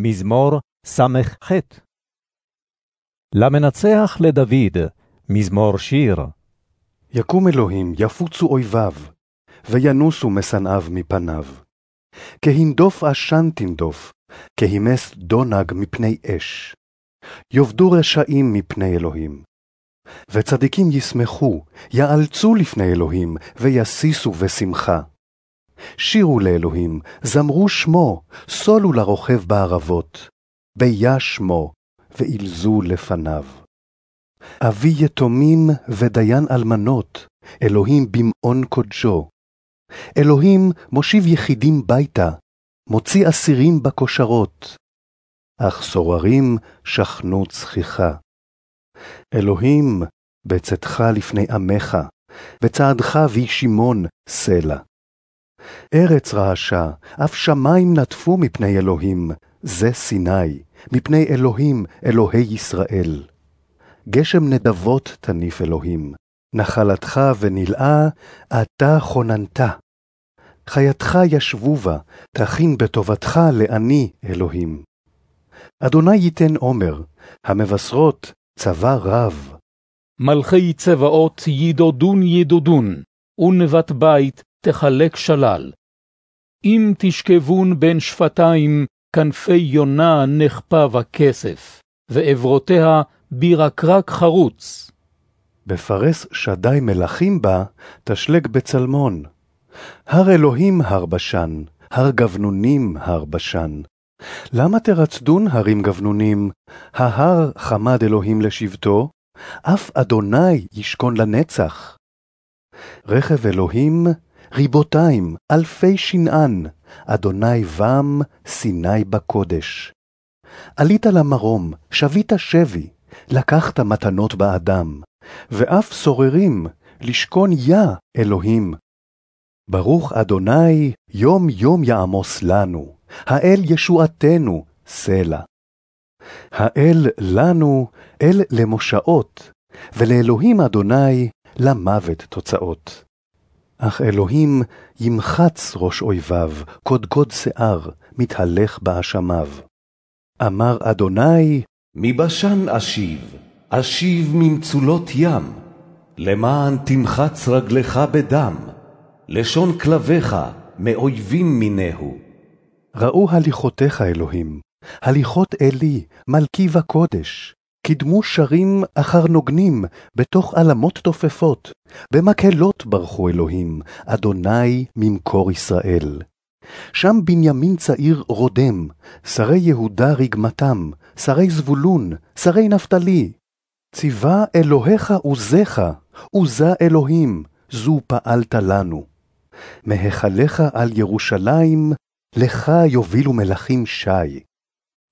מזמור ס"ח. למנצח לדוד, מזמור שיר. יקום אלוהים, יפוצו אויביו, וינוסו משנאיו מפניו. כהנדוף עשן תנדוף, כהימס דונג מפני אש. יאבדו רשעים מפני אלוהים. וצדיקים ישמחו, יאלצו לפני אלוהים, ויסיסו בשמחה. שירו לאלוהים, זמרו שמו, סולו לרוכב בערבות. ביה שמו, ואילזו לפניו. אבי יתומים ודיין אלמנות, אלוהים במעון קודשו. אלוהים מושיב יחידים ביתה, מוציא אסירים בכושרות. אך סוררים שכנו צחיחה. אלוהים, בצאתך לפני עמך, וצעדך בי שמעון סלע. ארץ רעשה, אף שמים נטפו מפני אלוהים, זה סיני, מפני אלוהים, אלוהי ישראל. גשם נדבות תניף אלוהים, נחלתך ונלאה, אתה כוננת. חייתך ישבו בה, תכין בטובתך לעני אלוהים. אדוני ייתן עומר, המבשרות צבא רב. מלכי צבאות ידודון ידודון, ונבת בית תחלק שלל. אם תשכבון בין שפתיים, כנפי יונה נחפה בכסף, ועברותיה בירקרק חרוץ. בפרס שדי מלכים בה, תשלג בצלמון. הר אלוהים הר בשן, הר גבנונים הר בשן. למה תרצדון הרים גבנונים? ההר חמד אלוהים לשבטו, אף אדוני ישכון לנצח. רכב אלוהים ריבותיים, אלפי שנען, אדוני בם, סיני בקודש. עלית למרום, שבית שבי, לקחת מתנות באדם, ואף סוררים, לשכון יה אלוהים. ברוך אדוני, יום יום יעמוס לנו, האל ישועתנו, סלע. האל לנו, אל למושעות, ולאלוהים אדוני, למוות תוצאות. אך אלוהים ימחץ ראש אויביו, קודקוד שיער, מתהלך באשמיו. אמר אדוני, מבשן אשיב, אשיב ממצולות ים, למען תמחץ רגלך בדם, לשון כלביך מאויבים מינהו. ראו הליכותיך, אלוהים, הליכות אלי, מלכי וקודש, קידמו שרים אחר נוגנים, בתוך עלמות תופפות. במקהלות ברכו אלוהים, אדוני ממקור ישראל. שם בנימין צעיר רודם, שרי יהודה רגמתם, שרי זבולון, שרי נפתלי. ציווה אלוהיך עוזיך, עוזה אלוהים, זו פעלת לנו. מהיכליך על ירושלים, לך יובילו מלכים שי.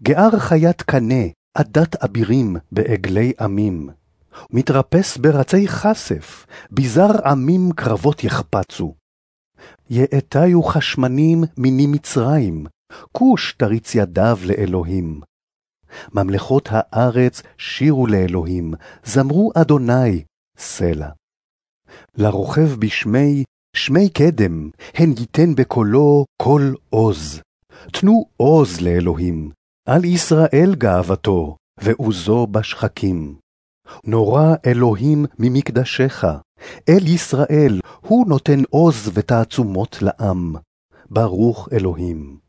גער חיית קנה, עדת אבירים בעגלי עמים. מתרפס ברצי כסף, ביזר עמים קרבות יחפצו. יאטיו חשמנים מיני מצרים, כוש תריץ ידיו לאלוהים. ממלכות הארץ שירו לאלוהים, זמרו אדוני, סלע. לרוכב בשמי, שמי קדם, הן ייתן בקולו כל עוז. תנו עוז לאלוהים, על ישראל גאוותו, ועוזו בשחקים. נורא אלוהים ממקדשך, אל ישראל, הוא נותן עוז ותעצומות לעם. ברוך אלוהים.